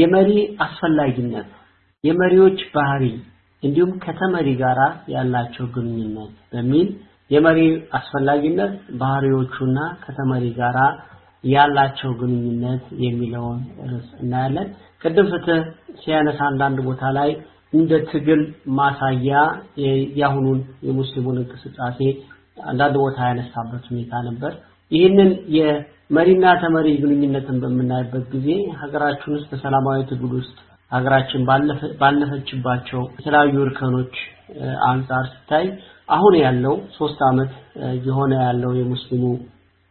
የመሪ አስፈላጊነት የመሪዎች ባህሪ እንዲሁም ከተመሪ ጋራ ያላቸው ግንኙነት በሚል የመሪ አስፈላጊነት ባህሪዎቹና ከተመሪ ጋራ ያላቸው ግንኙነት የሚለውን ርዕስ እናያለን። ቅድም ፍትህ ሲያነሳ አንዳንድ ቦታ ላይ እንደ ትግል ማሳያ የአሁኑን የሙስሊሙን እንቅስቃሴ አንዳንድ ቦታ ያነሳበት ሁኔታ ነበር። ይህንን የመሪና ተመሪ ግንኙነትን በምናይበት ጊዜ ሀገራችን ውስጥ በሰላማዊ ትግል ውስጥ ሀገራችን ባለፈችባቸው የተለያዩ እርከኖች አንጻር ሲታይ አሁን ያለው ሶስት አመት የሆነ ያለው የሙስሊሙ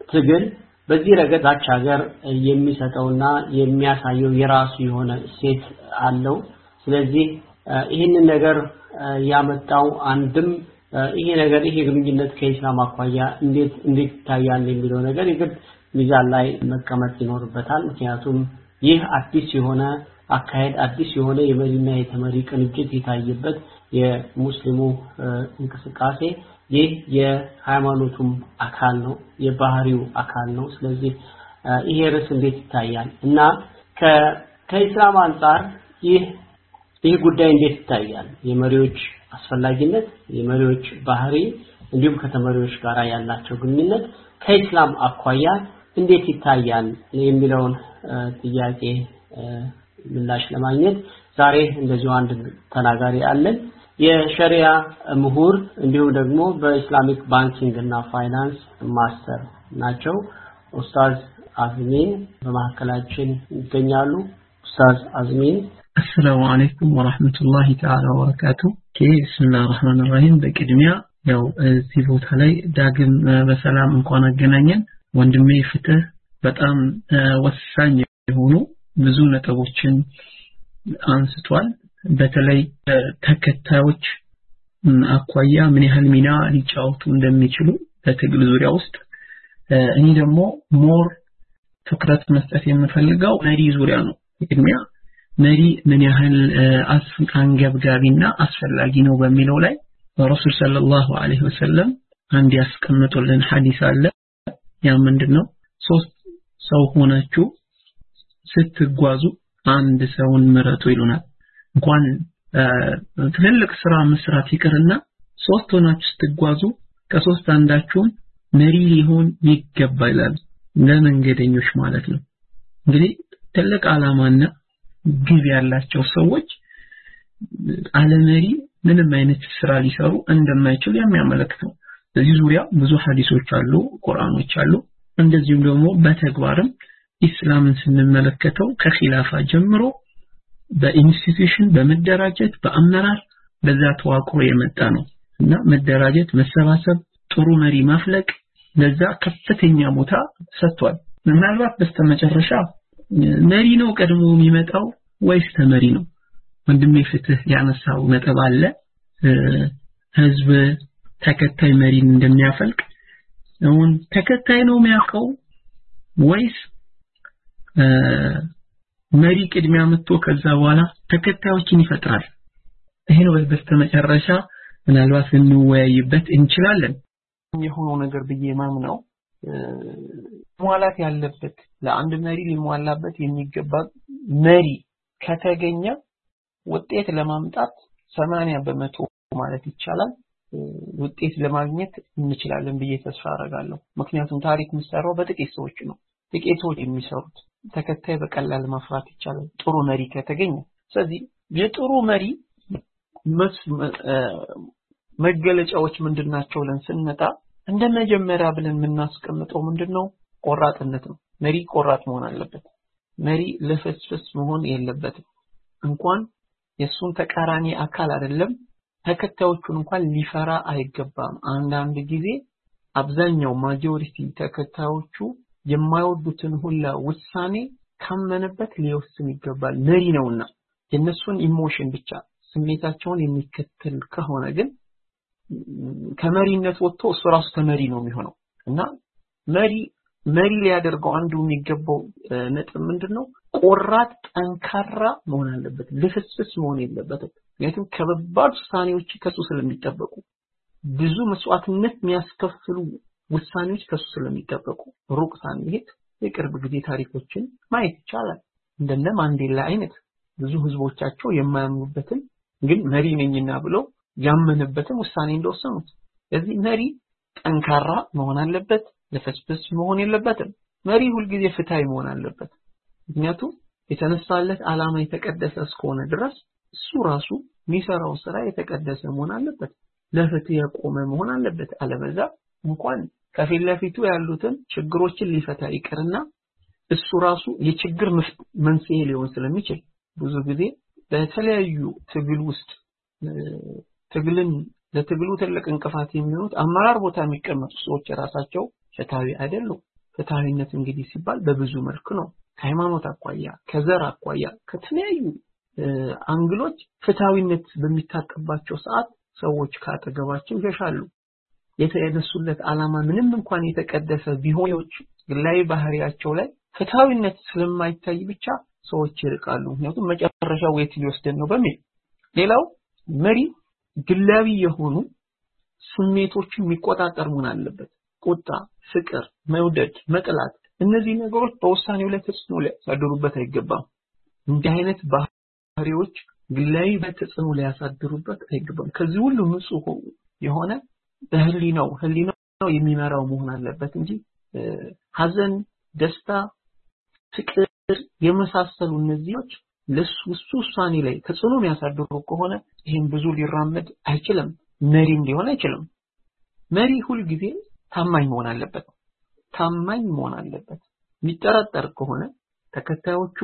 ትግል በዚህ ረገድ ዛች ሀገር የሚሰጠውና የሚያሳየው የራሱ የሆነ እሴት አለው። ስለዚህ ይህንን ነገር ያመጣው አንድም ይሄ ነገር ይሄ ግንኙነት ከኢስላም አኳያ እንዴት እንዴት ይታያል የሚለው ነገር የግድ ሚዛን ላይ መቀመጥ ይኖርበታል። ምክንያቱም ይህ አዲስ የሆነ አካሄድ አዲስ የሆነ የመሪና የተመሪ ቅንጅት የታየበት የሙስሊሙ እንቅስቃሴ ይህ የሃይማኖቱም አካል ነው፣ የባህሪው አካል ነው። ስለዚህ ይሄ ርዕስ እንዴት ይታያል እና ከኢስላም አንጻር ይህ ይህ ጉዳይ እንዴት ይታያል? የመሪዎች አስፈላጊነት፣ የመሪዎች ባህሪ እንዲሁም ከተመሪዎች ጋር ያላቸው ግንኙነት ከኢስላም አኳያ እንዴት ይታያል የሚለውን ጥያቄ ምላሽ ለማግኘት ዛሬ እንደዚሁ አንድ ተናጋሪ አለን። የሸሪያ ምሁር እንዲሁም ደግሞ በ Islamic banking እና finance master ናቸው። ኡስታዝ አዝሚን በመካከላችን ይገኛሉ። ኡስታዝ አዝሚን السلام عليكم ورحمة الله تعالى وبركاته። Okay بسم الله الرحمن الرحيم። በቅድሚያ ያው እዚህ ቦታ ላይ ዳግም በሰላም እንኳን አገናኘን። ወንድሜ ፍትህ በጣም ወሳኝ የሆኑ ብዙ ነጥቦችን አንስቷል። በተለይ ተከታዮች አኳያ ምን ያህል ሚና ሊጫወቱ እንደሚችሉ በትግል ዙሪያ ውስጥ እኔ ደግሞ more ትኩረት መስጠት የምፈልገው መሪ ዙሪያ ነው። ቅድሚያ መሪ ምን ያህል አንገብጋቢና አስፈላጊ ነው በሚለው ላይ ረሱል صلى الله عليه وسلم አንድ ያስቀምጡልን ሐዲስ አለ። ያ ምንድነው? ሶስት ሰው ሆናችሁ ስትጓዙ አንድ ሰውን ምረጡ ይሉናል። እንኳን ትልልቅ ስራ መስራት ይቅርና ሶስት ሆናችሁ ስትጓዙ ከሶስት አንዳችሁን መሪ ሊሆን ይገባ ይላል። ለመንገደኞች ማለት ነው። እንግዲህ ትልቅ ዓላማና ግብ ያላቸው ሰዎች አለመሪ ምንም አይነት ስራ ሊሰሩ እንደማይችሉ የሚያመለክት በዚህ ዙሪያ ብዙ ሐዲሶች አሉ፣ ቁርአኖች አሉ። እንደዚሁም ደግሞ በተግባርም ኢስላምን ስንመለከተው ከኺላፋ ጀምሮ በኢንስቲትዩሽን በመደራጀት በአመራር በዛ ተዋቅሮ የመጣ ነው እና መደራጀት፣ መሰባሰብ፣ ጥሩ መሪ ማፍለቅ ለዛ ከፍተኛ ቦታ ሰጥቷል። ምናልባት በስተመጨረሻ መሪ ነው ቀድሞ የሚመጣው ወይስ ተመሪ ነው? ወንድሜ ፍትህ ያነሳው ነጥብ አለ። ህዝብ ተከታይ መሪን እንደሚያፈልቅ አሁን ተከታይ ነው የሚያውቀው ወይስ መሪ ቅድሚያ መጥቶ ከዛ በኋላ ተከታዮችን ይፈጥራል? ይሄ ነው በስተመጨረሻ ምናልባት ልንወያይበት እንችላለን። የሆነው ነገር ብዬ ማምነው ሟላት ያለበት ለአንድ መሪ ሊሟላበት የሚገባ መሪ ከተገኘ ውጤት ለማምጣት ሰማንያ በመቶ ማለት ይቻላል ውጤት ለማግኘት እንችላለን ብዬ ተስፋ አደርጋለሁ። ምክንያቱም ታሪክ የሚሰራው በጥቂት ሰዎች ነው። ጥቂት ሰዎች የሚሰሩት ተከታይ በቀላል ማፍራት ይቻላል ጥሩ መሪ ከተገኘ። ስለዚህ የጥሩ መሪ መገለጫዎች ምንድን ናቸው ብለን ስንመጣ እንደ መጀመሪያ ብለን የምናስቀምጠው ምንድን ነው? ቆራጥነት ነው። መሪ ቆራጥ መሆን አለበት። መሪ ልፍስፍስ መሆን የለበትም። እንኳን የእሱን ተቃራኒ አካል አይደለም ተከታዮቹን እንኳን ሊፈራ አይገባም። አንዳንድ ጊዜ አብዛኛው majority ተከታዮቹ የማይወዱትን ሁላ ውሳኔ ካመነበት ሊወስን ይገባል። መሪ ነውና የነሱን emotion ብቻ ስሜታቸውን የሚከተል ከሆነ ግን ከመሪነት ወጥቶ እሱ ራሱ ተመሪ ነው የሚሆነው እና መሪ መሪ ሊያደርገው አንዱ የሚገባው ነጥብ ምንድነው? ቆራጥ ጠንካራ መሆን አለበት። ልፍስፍስ መሆን የለበትም። ምክንያቱም ከባድ ውሳኔዎች ከሱ ስለሚጠበቁ ብዙ መስዋዕትነት የሚያስከፍሉ ውሳኔዎች ከሱ ስለሚጠበቁ ሩቅ ሳንሄድ የቅርብ ጊዜ ታሪኮችን ማየት ይቻላል። እንደነ ማንዴላ አይነት ብዙ ህዝቦቻቸው የማያምኑበትን ግን መሪ ነኝና ብለው ያመነበትን ውሳኔ እንደወሰኑት ስለዚህ መሪ ጠንካራ መሆን አለበት ለፈስፈስ መሆን የለበትም መሪ ሁልጊዜ ፍትሃዊ መሆን አለበት ምክንያቱም የተነሳለት ዓላማ የተቀደሰ እስከሆነ ድረስ እሱ ራሱ የሚሰራው ስራ የተቀደሰ መሆን አለበት ለፍትህ የቆመ መሆን አለበት። አለበዛ እንኳን ከፊት ለፊቱ ያሉትን ችግሮችን ሊፈታ ይቅርና እሱ ራሱ የችግር መንስኤ ሊሆን ስለሚችል ብዙ ጊዜ በተለያዩ ትግል ውስጥ ትግልን ለትግሉ ትልቅ እንቅፋት የሚሆኑት አመራር ቦታ የሚቀመጡ ሰዎች ራሳቸው ፍትሃዊ አይደሉም። ፍትሃዊነት እንግዲህ ሲባል በብዙ መልክ ነው። ከሃይማኖት አኳያ ከዘር አኳያ ከተለያዩ አንግሎች ፍትሃዊነት በሚታጠባቸው ሰዓት ሰዎች ካጠገባቸው ይሸሻሉ። የተነሱለት ዓላማ ምንም እንኳን የተቀደሰ ቢሆኖች ግላዊ ባህሪያቸው ላይ ፍትሃዊነት ስለማይታይ ብቻ ሰዎች ይርቃሉ። ምክንያቱም መጨረሻው የት ሊወስደን ነው በሚል። ሌላው መሪ ግላዊ የሆኑ ስሜቶችን የሚቆጣጠር መሆን አለበት። ቁጣ ፍቅር መውደድ መጥላት እነዚህ ነገሮች በውሳኔው ላይ ተጽዕኖ ሊያሳድሩበት አይገባም። እንዲህ አይነት ባህሪዎች ግላዊ በተጽዕኖ ሊያሳድሩበት አይገባም። ከዚህ ሁሉ ንጹህ የሆነ በህሊናው ህሊናው የሚመራው መሆን አለበት እንጂ ሀዘን ደስታ ፍቅር የመሳሰሉ እነዚህዎች ለሱ እሱ ውሳኔ ላይ ተጽዕኖ የሚያሳድሩ ከሆነ ይህም ብዙ ሊራመድ አይችልም መሪም ሊሆን አይችልም። መሪ ሁልጊዜ ታማኝ መሆን አለበት ታማኝ መሆን አለበት። የሚጠራጠር ከሆነ ተከታዮቹ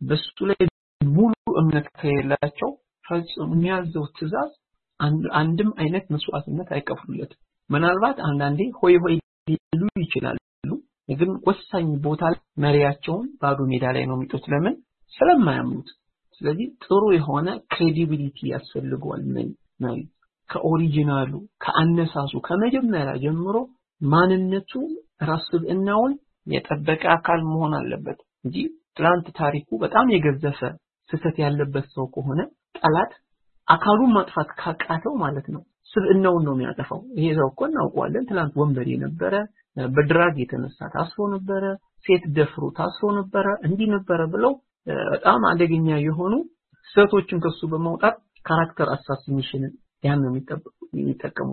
በሱ ላይ ሙሉ እምነት ከሌላቸው ፈጽሞ የሚያዘው ትእዛዝ አንድም አይነት መስዋዕትነት አይከፍሉለትም። ምናልባት አንዳንዴ ሆይ ሆይ ሊሉ ይችላሉ ግን ወሳኝ ቦታ መሪያቸውን ባዶ ሜዳ ላይ ነው የሚተውት ለምን? ስለማያምኑት። ስለዚህ ጥሩ የሆነ credibility ያስፈልገዋል። መሪ ከ original ኡ ከአነሳሱ ከመጀመሪያ ጀምሮ ማንነቱ ራስ ስብዕናውን የጠበቀ አካል መሆን አለበት እንጂ ትላንት ታሪኩ በጣም የገዘፈ ስህተት ያለበት ሰው ከሆነ ጠላት አካሉን ማጥፋት ካቃተው ማለት ነው። ስብዕናውን ነው የሚያጠፋው። ይሄ ሰው እኮ እናውቀዋለን። ትላንት ወንበር የነበረ በ drug የተነሳ ታስሮ ነበረ ሴት ደፍሮ ታስሮ ነበረ እንዲህ ነበረ ብለው በጣም አደገኛ የሆኑ ስህተቶችን ከሱ በማውጣት character assassination ያን ነው የሚጠቀሙ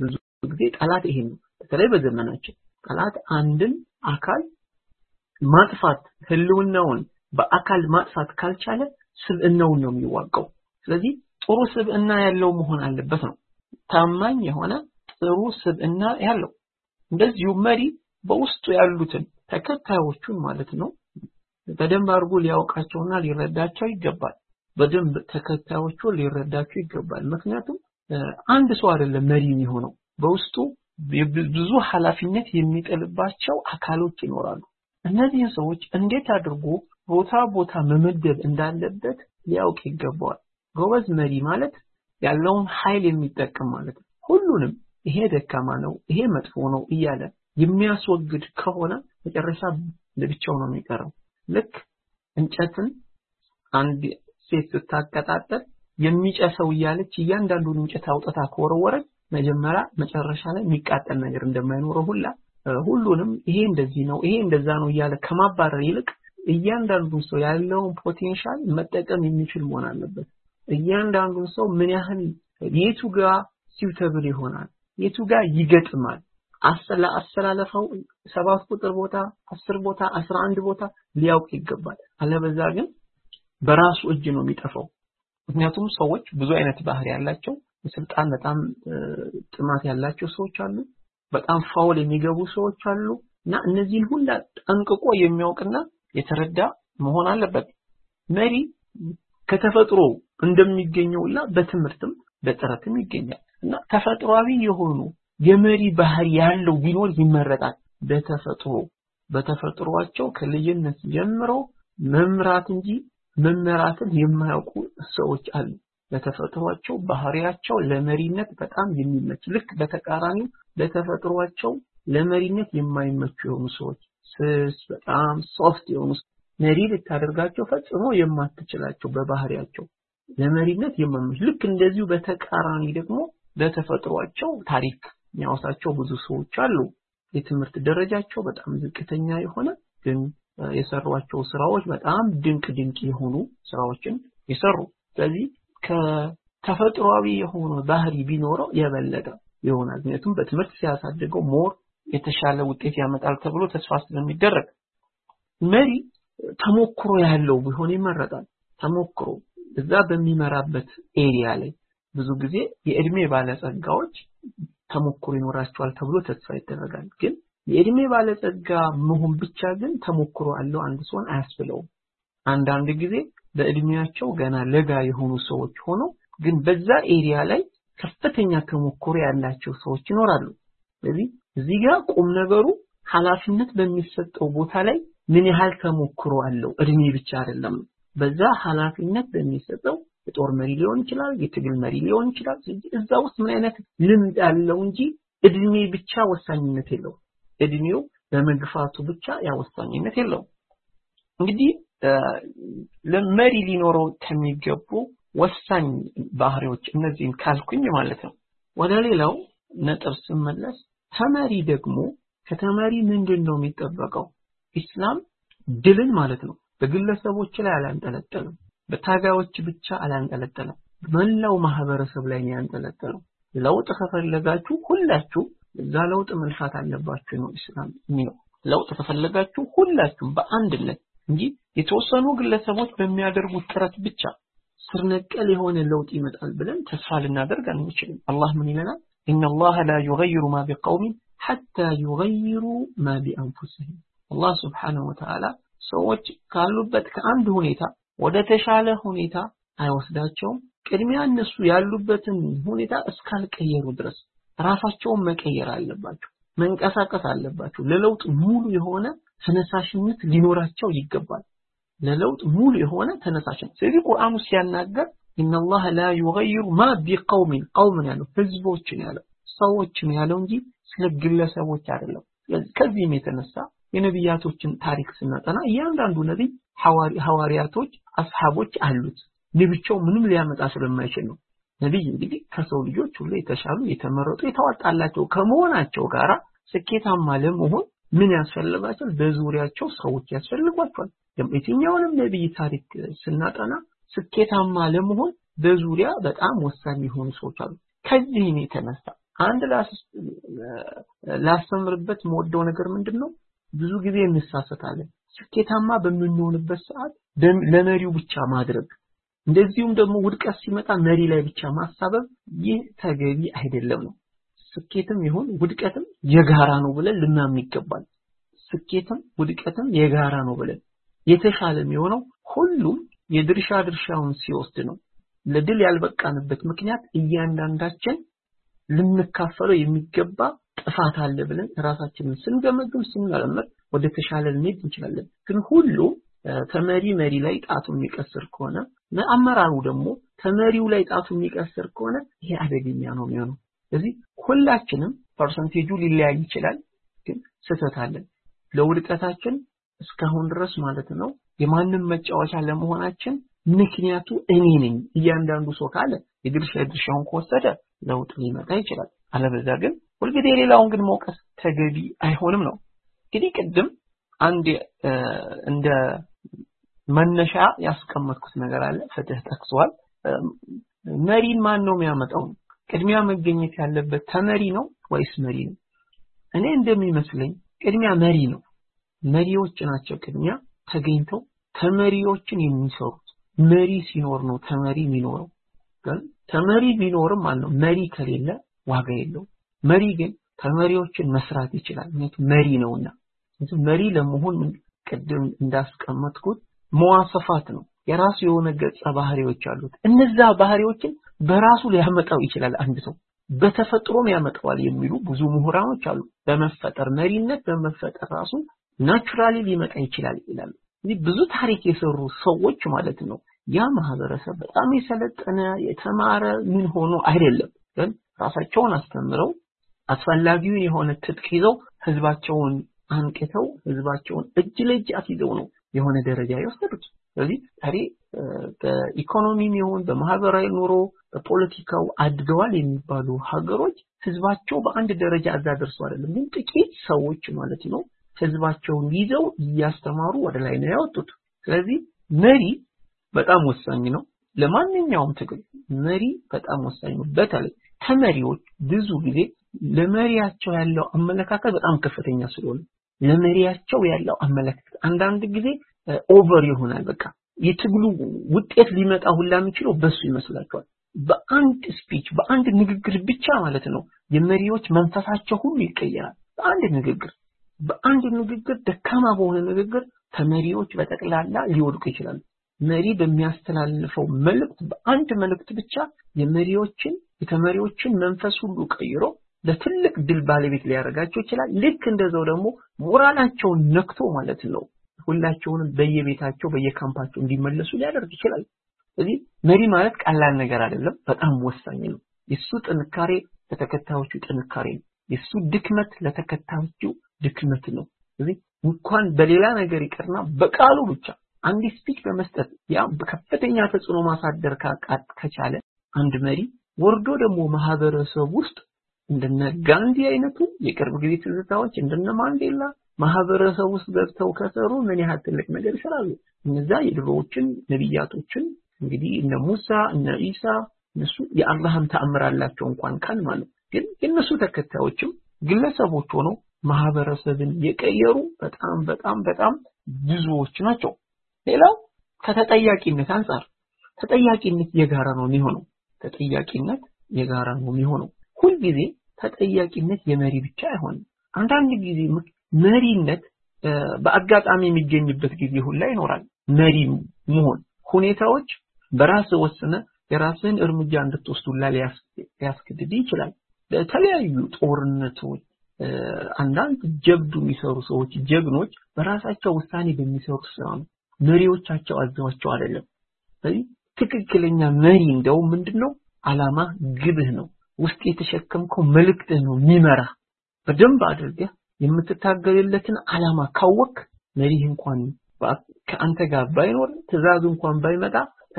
ብዙ ጊዜ ጠላት ይሄ ነው። በተለይ በዘመናችን ጠላት አንድን አካል ማጥፋት ህልውናውን በአካል ማጥፋት ካልቻለ ስብዕናውን ነው የሚዋቀው ስለዚህ ጥሩ ስብዕና ያለው መሆን አለበት ነው። ታማኝ የሆነ ጥሩ ስብዕና ያለው። እንደዚሁ መሪ በውስጡ ያሉትን ተከታዮቹን ማለት ነው በደንብ አድርጎ ሊያውቃቸውና ሊረዳቸው ይገባል። በደንብ ተከታዮቹ ሊረዳቸው ይገባል። ምክንያቱም አንድ ሰው አይደለም መሪ የሚሆነው። በውስጡ ብዙ ኃላፊነት የሚጥልባቸው አካሎች ይኖራሉ። እነዚህን ሰዎች እንዴት አድርጎ ቦታ ቦታ መመደብ እንዳለበት ሊያውቅ ይገባዋል። ጎበዝ መሪ ማለት ያለውን ኃይል የሚጠቀም ማለት ነው። ሁሉንም ይሄ ደካማ ነው ይሄ መጥፎ ነው እያለ የሚያስወግድ ከሆነ መጨረሻ ለብቻው ነው የሚቀረው። ልክ እንጨትን አንድ ሴት ስታቀጣጠል የሚጨሰው እያለች እያንዳንዱን እንጨት አውጥታ ከወረወረች መጀመሪያ መጨረሻ ላይ የሚቃጠል ነገር እንደማይኖረው ሁላ ሁሉንም ይሄ እንደዚህ ነው ይሄ እንደዛ ነው እያለ ከማባረር ይልቅ እያንዳንዱን ሰው ያለውን potential መጠቀም የሚችል መሆን አለበት። እያንዳንዱን ሰው ምን ያህል የቱ ጋር suitable ይሆናል? የቱ ጋር ይገጥማል? ለአስተላለፈው ሰባት ቁጥር ቦታ አስር ቦታ አስራ አንድ ቦታ ሊያውቅ ይገባል። አለበዛ ግን በራሱ እጅ ነው የሚጠፋው። ምክንያቱም ሰዎች ብዙ አይነት ባህሪ ያላቸው ስልጣን በጣም ጥማት ያላቸው ሰዎች አሉ በጣም foul የሚገቡ ሰዎች አሉ እና እነዚህን ሁላ ጠንቅቆ የሚያውቅና የተረዳ መሆን አለበት። መሪ ከተፈጥሮ እንደሚገኘውላ በትምህርትም በጥረትም ይገኛል። እና ተፈጥሯዊ የሆኑ የመሪ ባህሪ ያለው ቢኖር ይመረጣል። በተፈጥሮ በተፈጥሯቸው ከልጅነት ጀምሮ መምራት እንጂ መመራትን የማያውቁ ሰዎች አሉ። በተፈጥሯቸው ባህሪያቸው ለመሪነት በጣም የሚመች ልክ በተቃራኒው በተፈጥሯቸው ለመሪነት የማይመቹ የሆኑ ሰዎች ስስ በጣም ሶፍት የሆኑ መሪ ልታደርጋቸው ፈጽሞ የማትችላቸው በባህሪያቸው ለመሪነት የማይመች ልክ እንደዚሁ በተቃራኒ ደግሞ በተፈጥሯቸው ታሪክ የሚያወሳቸው ብዙ ሰዎች አሉ። የትምህርት ደረጃቸው በጣም ዝቅተኛ የሆነ ግን የሰሯቸው ስራዎች በጣም ድንቅ ድንቅ የሆኑ ስራዎችን የሰሩ። ስለዚህ ከተፈጥሯዊ የሆነ ባህሪ ቢኖረው የበለጠ ይሆናል። ምክንያቱም በትምህርት ሲያሳድገው more የተሻለ ውጤት ያመጣል ተብሎ ተስፋ ስለሚደረግ መሪ ተሞክሮ ያለው ቢሆን ይመረጣል። ተሞክሮ እዛ በሚመራበት area ላይ ብዙ ጊዜ የእድሜ ባለጸጋዎች ተሞክሮ ይኖራቸዋል ተብሎ ተስፋ ይደረጋል። ግን የእድሜ ባለጸጋ መሆን ብቻ ግን ተሞክሮ አለው አንድ ሰውን አያስብለውም። አንዳንድ ጊዜ በእድሜያቸው ገና ለጋ የሆኑ ሰዎች ሆነው ግን በዛ ኤሪያ ላይ ከፍተኛ ተሞክሮ ያላቸው ሰዎች ይኖራሉ። ስለዚህ እዚህ ጋር ቁም ነገሩ ኃላፊነት በሚሰጠው ቦታ ላይ ምን ያህል ተሞክሮ አለው? እድሜ ብቻ አይደለም። በዛ ኃላፊነት በሚሰጠው የጦር መሪ ሊሆን ይችላል የትግል መሪ ሊሆን ይችላል። እዛ ውስጥ ምን አይነት ልምድ አለው እንጂ እድሜ ብቻ ወሳኝነት የለው እድሜው በመግፋቱ ብቻ ያ ወሳኝነት የለው እንግዲህ ለመሪ ሊኖረው ከሚገቡ ወሳኝ ባህሪዎች እነዚህን ካልኩኝ ማለት ነው። ወደ ሌላው ነጥብ ስመለስ ተመሪ ደግሞ ከተመሪ ምንድን ነው የሚጠበቀው? ኢስላም ድልን ማለት ነው። በግለሰቦች ላይ አላንጠለጠለም በታጋዮች ብቻ አላንጠለጠለም መላው ማህበረሰብ ላይ ነው ያንጠለጠለው። ለውጥ ከፈለጋችሁ ሁላችሁ እዛ ለውጥ መልፋት አለባችሁ ነው ኢስላም የሚለው። ለውጥ ከፈለጋችሁ ሁላችሁም በአንድነት እንጂ የተወሰኑ ግለሰቦች በሚያደርጉት ጥረት ብቻ ስር ነቀል የሆነ ለውጥ ይመጣል ብለን ተስፋ ልናደርግ አንችልም። አላህ ምን ይለናል إن الله لا يغير ما بقوم حتى يغيروا ما بأنفسهم الله سبحانه وتعالى ሰዎች ካሉበት ከአንድ ሁኔታ ወደ ተሻለ ሁኔታ አይወስዳቸውም ቅድሚያ እነሱ ያሉበትን ሁኔታ እስካልቀየሩ ድረስ ራሳቸውን መቀየር አለባቸው መንቀሳቀስ አለባቸው ለለውጥ ሙሉ የሆነ ተነሳሽነት ሊኖራቸው ይገባል ለለውጥ ሙሉ የሆነ ተነሳሽነት ስለዚህ ቁርአኑ ሲያናገር ኢነላህ ላ ዩገይሩ ማ ቢቀውሚን ቀውምን ያለው ህዝቦችን ያለው ሰዎችን ያለው እንጂ ስለ ግለሰቦች አይደለም። ከዚህም የተነሳ የነቢያቶችን ታሪክ ስናጠና እያንዳንዱ ነቢይ ሐዋርያቶች አስሐቦች አሉት። ለብቻው ምንም ሊያመጣ ስለማይችል ነው። ነቢይ እንግዲህ ከሰው ልጆች ሁሉ የተሻሉ የተመረጡ የተዋጣላቸው ከመሆናቸው ጋራ ስኬታማ ለመሆን ምን ያስፈልጋቸው በዙሪያቸው ሰዎች ያስፈልጓቸዋል። የትኛውንም ነቢይ ታሪክ ስናጠና ስኬታማ ለመሆን በዙሪያ በጣም ወሳኝ የሆኑ ሰዎች አሉ። ከዚህም የተነሳ አንድ ላስተምርበት መወደው ነገር ምንድን ነው ብዙ ጊዜ እንሳሰታለን ስኬታማ በምንሆንበት ሰዓት ለመሪው ብቻ ማድረግ። እንደዚሁም ደግሞ ውድቀት ሲመጣ መሪ ላይ ብቻ ማሳበብ ይህ ተገቢ አይደለም ነው። ስኬትም ይሁን ውድቀትም የጋራ ነው ብለን ልናምን ይገባል። ስኬትም ውድቀትም የጋራ ነው ብለን የተሻለ የሚሆነው ሁሉም የድርሻ ድርሻውን ሲወስድ ነው። ለድል ያልበቃንበት ምክንያት እያንዳንዳችን ልንካፈለው የሚገባ ጥፋት አለ ብለን ራሳችንን ስንገመግም ስንመረምር ወደ ተሻለ ልንሄድ እንችላለን። ግን ሁሉ ተመሪ መሪ ላይ ጣቱ የሚቀስር ከሆነ አመራሩ ደግሞ ተመሪው ላይ ጣቱ የሚቀስር ከሆነ ይሄ አደገኛ ነው የሚሆነው። ስለዚህ ሁላችንም percentage ኡ ሊለያይ ይችላል ግን ስህተት አለን። ለውድቀታችን እስካሁን ድረስ ማለት ነው የማንም መጫወቻ ለመሆናችን ምክንያቱ እኔ ነኝ። እያንዳንዱ ሰው ካለ የድርሻ ድርሻውን ከወሰደ ለውጥ ሊመጣ ይችላል። አለበዛ ግን ሁልጊዜ ሌላውን ግን መውቀስ ተገቢ አይሆንም ነው። እንግዲህ ቅድም አንድ እንደ መነሻ ያስቀመጥኩት ነገር አለ። ፍትህ ጠቅሷል። መሪን ማን ነው የሚያመጣው? ቅድሚያ መገኘት ያለበት ተመሪ ነው ወይስ መሪ ነው? እኔ እንደሚመስለኝ ቅድሚያ መሪ ነው። መሪዎች ናቸው ቅድሚያ ተገኝተው ተመሪዎችን የሚሰሩት መሪ ሲኖር ነው ተመሪ የሚኖረው። ተመሪ ቢኖርም ማለት ነው? መሪ ከሌለ ዋጋ የለው መሪ ግን ተመሪዎችን መስራት ይችላል። ምክንያቱም መሪ ነውና። መሪ ለመሆን ቅድም እንዳስቀመጥኩት መዋሰፋት ነው። የራሱ የሆነ ገጸ ባህሪዎች አሉት። እነዛ ባህሪዎችን በራሱ ሊያመጣው ይችላል አንድ ሰው። በተፈጥሮም ያመጣዋል የሚሉ ብዙ ምሁራኖች አሉ። በመፈጠር መሪነት በመፈጠር ራሱ ናቹራሊ ሊመጣ ይችላል ይላሉ እንግዲህ ብዙ ታሪክ የሰሩ ሰዎች ማለት ነው። ያ ማህበረሰብ በጣም የሰለጠነ የተማረ ምን ሆኖ አይደለም። ግን ራሳቸውን አስተምረው አስፈላጊውን የሆነ ትጥቅ ይዘው ህዝባቸውን አንቅተው ህዝባቸውን እጅ ለእጅ አስይዘው ነው የሆነ ደረጃ የወሰዱት። ስለዚህ ዛሬ በኢኮኖሚም ይሁን በማህበራዊ ኑሮ በፖለቲካው አድገዋል የሚባሉ ሀገሮች ህዝባቸው በአንድ ደረጃ እዛ ደርሶ አይደለም። ግን ጥቂት ሰዎች ማለት ነው ህዝባቸውን ይዘው እያስተማሩ ወደ ላይ ነው ያወጡት። ስለዚህ መሪ በጣም ወሳኝ ነው ለማንኛውም ትግል መሪ በጣም ወሳኝ ነው። በተለይ ከመሪዎች ብዙ ጊዜ ለመሪያቸው ያለው አመለካከት በጣም ከፍተኛ ስለሆነ ለመሪያቸው ያለው አመለካከት አንዳንድ ጊዜ ኦቨር ይሆናል። በቃ የትግሉ ውጤት ሊመጣ ሁላ የሚችለው በሱ ይመስላቸዋል። በአንድ ስፒች በአንድ ንግግር ብቻ ማለት ነው የመሪዎች መንፈሳቸው ሁሉ ይቀየራል። በአንድ ንግግር በአንድ ንግግር ደካማ በሆነ ንግግር ከመሪዎች በጠቅላላ ሊወድቁ ይችላሉ። መሪ በሚያስተላልፈው መልእክት በአንድ መልእክት ብቻ የመሪዎችን የተመሪዎችን መንፈስ ሁሉ ቀይሮ ለትልቅ ድል ባለቤት ሊያደርጋቸው ይችላል። ልክ እንደዛው ደግሞ ሞራላቸውን ነክቶ ማለት ነው ሁላቸውንም በየቤታቸው በየካምፓቸው እንዲመለሱ ሊያደርግ ይችላል። ስለዚህ መሪ ማለት ቀላል ነገር አይደለም፣ በጣም ወሳኝ ነው። የሱ ጥንካሬ ለተከታዮቹ ጥንካሬ ነው። የሱ ድክመት ለተከታዮቹ ድክመት ነው። ስለዚህ እንኳን በሌላ ነገር ይቅርና በቃሉ ብቻ አንድ ስፒች በመስጠት ያ ከፍተኛ ተጽዕኖ ማሳደር ከቻለ አንድ መሪ ወርዶ ደግሞ ማህበረሰብ ውስጥ እንደነ ጋንዲ አይነቱ የቅርብ ጊዜ ትዝታዎች እንደነ ማንዴላ ማህበረሰብ ውስጥ ገብተው ከሰሩ ምን ያህል ትልቅ ነገር ይሰራሉ። እነዛ የድሮዎችን ነቢያቶችን እንግዲህ እነ ሙሳ እነ ኢሳ እነሱ የአላህም ተአምር አላቸው እንኳን ካል ማለት ግን የእነሱ ተከታዮችም ግለሰቦች ሆነው ማህበረሰብን የቀየሩ በጣም በጣም በጣም ብዙዎች ናቸው። ሌላው ከተጠያቂነት አንጻር ተጠያቂነት የጋራ ነው የሚሆነው። ተጠያቂነት የጋራ ነው የሚሆነው። ሁልጊዜ ተጠያቂነት የመሪ ብቻ አይሆንም። አንዳንድ ጊዜ መሪነት በአጋጣሚ የሚገኝበት ጊዜ ሁላ ይኖራል። መሪ መሆን ሁኔታዎች በራስ ወስነ የራስን እርምጃ እንድትወስዱላ ሊያስገድድ ይችላል። በተለያዩ ጦርነቶች አንዳንድ ጀብዱ የሚሰሩ ሰዎች ጀግኖች በራሳቸው ውሳኔ በሚሰሩ ስራ ነው። መሪዎቻቸው አዘዋቸው አይደለም። ስለዚህ ትክክለኛ መሪ እንደው ምንድነው አላማ ግብህ ነው። ውስጥ የተሸከምከው መልእክትህ ነው የሚመራ በደንብ አድርገህ የምትታገልለትን አላማ ካወቅ መሪህ እንኳን ከአንተ ጋር ባይኖር ትእዛዙ እንኳን ባይመጣ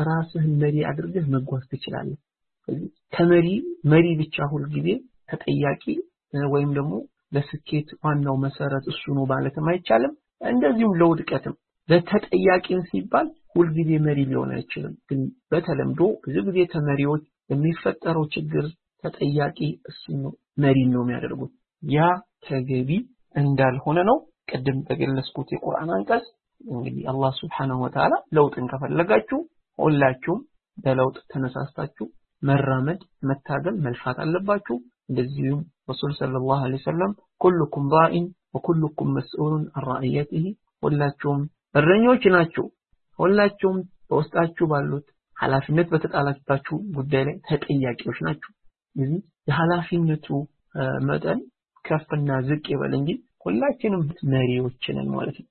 ራስህን መሪ አድርገህ መጓዝ ትችላለህ። ከመሪ መሪ ብቻ ሁልጊዜ ተጠያቂ ወይም ደግሞ ለስኬት ዋናው መሰረት እሱ ነው ማለትም አይቻልም። እንደዚሁም ለውድቀትም ለተጠያቂም ሲባል ሁልጊዜ መሪ ሊሆን አይችልም። ግን በተለምዶ ብዙ ጊዜ ተመሪዎች የሚፈጠረው ችግር ተጠያቂ እሱ ነው መሪን ነው የሚያደርጉት። ያ ተገቢ እንዳልሆነ ነው ቅድም በገለጽኩት የቁርአን አንቀጽ እንግዲህ አላህ ስብሓነሁ ወተዓላ ለውጥን ከፈለጋችሁ ሁላችሁም በለውጥ ተነሳስታችሁ መራመድ፣ መታገል፣ መልፋት አለባችሁ። እንደዚሁም ረሱል ሰለላሁ ዐለይሂ ወሰለም ኩልኩም ራኢን ወኩልኩም መስኡሉን አን ረዕየቲሂ ሁላችሁም እረኞች ናችሁ፣ ሁላችሁም በውስጣችሁ ባሉት ኃላፊነት በተጣለባችሁ ጉዳይ ላይ ተጠያቂዎች ናችሁ። ስለዚህ የኃላፊነቱ መጠን ከፍና ዝቅ ይበል እንጂ ሁላችንም መሪዎች ነን ማለት ነው።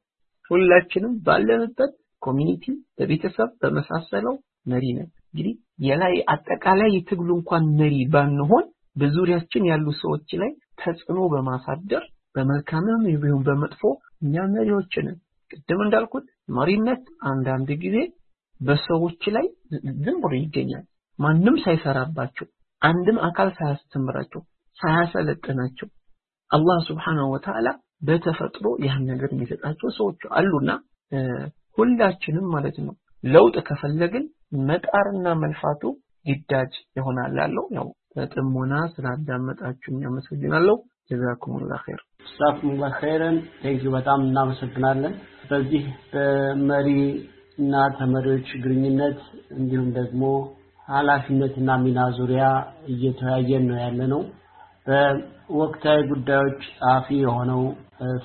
ሁላችንም ባለንበት community፣ በቤተሰብ በመሳሰለው መሪ ነን። እንግዲህ የላይ አጠቃላይ የትግሉ እንኳን መሪ ባንሆን በዙሪያችን ያሉ ሰዎች ላይ ተጽዕኖ በማሳደር በመልካምም ይሁን በመጥፎ እኛ መሪዎች ነን። ቅድም እንዳልኩት መሪነት አንዳንድ ጊዜ በሰዎች ላይ ዝም ብሎ ይገኛል። ማንም ሳይሰራባቸው፣ አንድም አካል ሳያስተምራቸው፣ ሳያሰለጥናቸው አላህ ስብሓነሁ ወተዓላ በተፈጥሮ ያን ነገር የሚሰጣቸው ሰዎች አሉና ሁላችንም ማለት ነው ለውጥ ከፈለግን መጣርና መልፋቱ ግዳጅ ይሆናል ያው በጥሞና ስላዳመጣችሁ አመሰግናለሁ። جزاكم الله خير። جزاكم الله خيرا። Thank you በጣም እናመሰግናለን። በዚህ በመሪ እና ተመሪዎች ግንኙነት እንዲሁም ደግሞ ኃላፊነትና ሚና ዙሪያ እየተወያየን ነው ያለ ነው። በወቅታዊ ጉዳዮች ጸሐፊ የሆነው